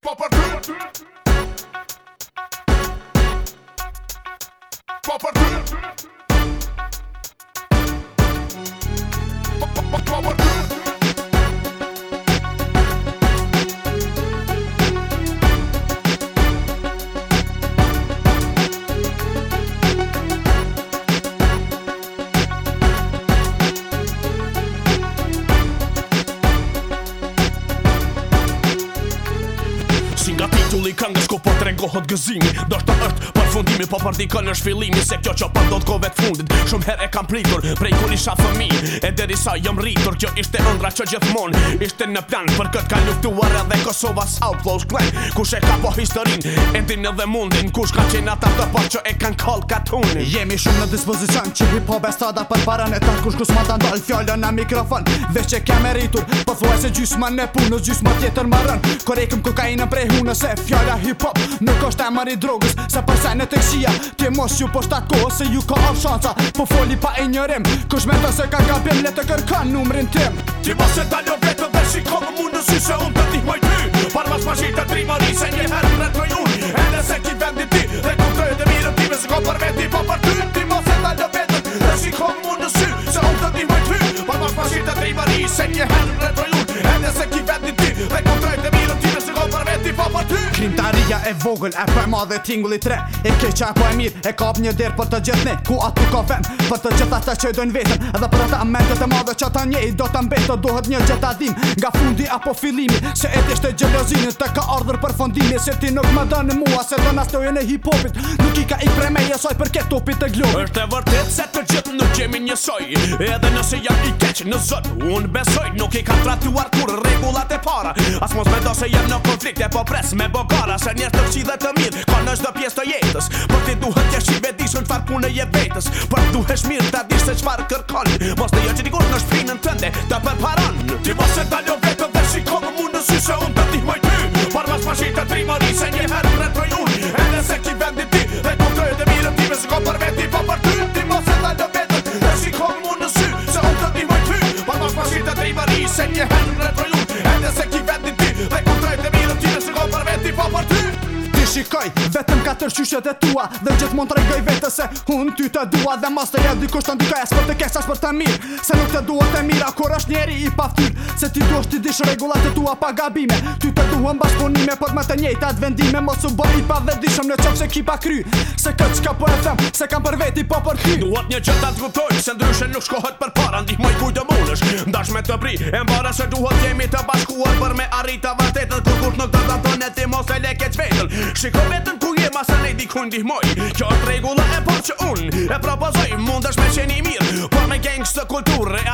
Papa Papa kangasko po tren kohot gëzimi po do të thot për fundimi pa parti kanë në zhvillimi se kjo çop do të kohë të fundit shumë herë e kam pritur prej kur isha fëmijë e deri sa jam rritur kjo ishte ëndra që gjithmonë ishte në plan për kët ka luftuar edhe Kosova outlaws clan kush e ka po historin e tin edhe mundin kush ka qenë ata të pa që e kanë kall katun jemi shumë në dispozicion që hip hop është ata për para ne tash kush kus ma tan dal fjalë në mikrofon dhe çe kam rritur po thua se gjysma ne punos gjysma tjetër marrën korekum kokainën prej hunës e fjalë hip hop Nuk është e mëri drogës, se përsej në të këshia Ti mos ju po se ju ka avë shanca Po foli pa e njërim, kush me të se ka gabim Le të kërkan numrin tim Ti mos e dalë o vetë e vogël e për ma dhe tingulli tre e keqa e po e mirë e kap një dirë për të gjithni ku atë ka vend për të gjitha të që i dojnë vetën edhe për ata mendët e ma që ta një do të mbetë dohet një gjitha dim nga fundi apo filimi se e tishtë e gjelozinit të ka ardhër për fondimi se ti nuk më dënë mua se do nës të ujën e hipopit nuk i ka i preme jesoj për ke topit e glum është e vërtet se të gjithë nuk një njësoj edhe nëse jam i keq në zën unë besoj nuk i ka tratuar kur regullat e para as mos me do se jam në konflikte po pres me bogara se njërë Lëqi dhe të mirë, ka në shdo pjesë të jetës Për ti duhet të jeshtë i vedishën qëfar punë e vetës Për ti duhet shmirë të adishtë se qëfar kërkon Mos të jo që dikur në shprinë në tënde të përparan Ti mos e dalë o vetën dhe shikonë më në syshe unë shikoj vetëm katër çyshet e tua dhe gjithmonë tregoj vetë se un ty ta dua dhe mas të jap dikush tani kaja s'po të kesh as për ta mirë se nuk të dua të mira kur është njëri i paftyr se ti duhet të dish rregullat e tua pa gabime ty të duam bashkëpunime por më të njëjtat vendime mos u bëj pa vetëshëm në çka ekipa kry se kat çka po e them se kam për veti po për ty duat një çfarë të kupton se ndryshe nuk shkohet për para ndihmoj kujt do mundesh ndash me të pri e mbara se duhet jemi të bashkuar për me arritë vërtetën kur kur nuk do ta tonë ti mos e lekë çvetën Shikoj vetën ku je masa ne di ku ndihmoj Kjo është regula e por që unë E propozoj mund është me qeni mirë Por me gengës të kulturë